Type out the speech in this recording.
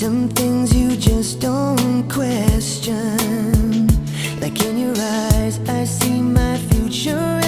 Some things you just don't question. Like in your eyes, I see my future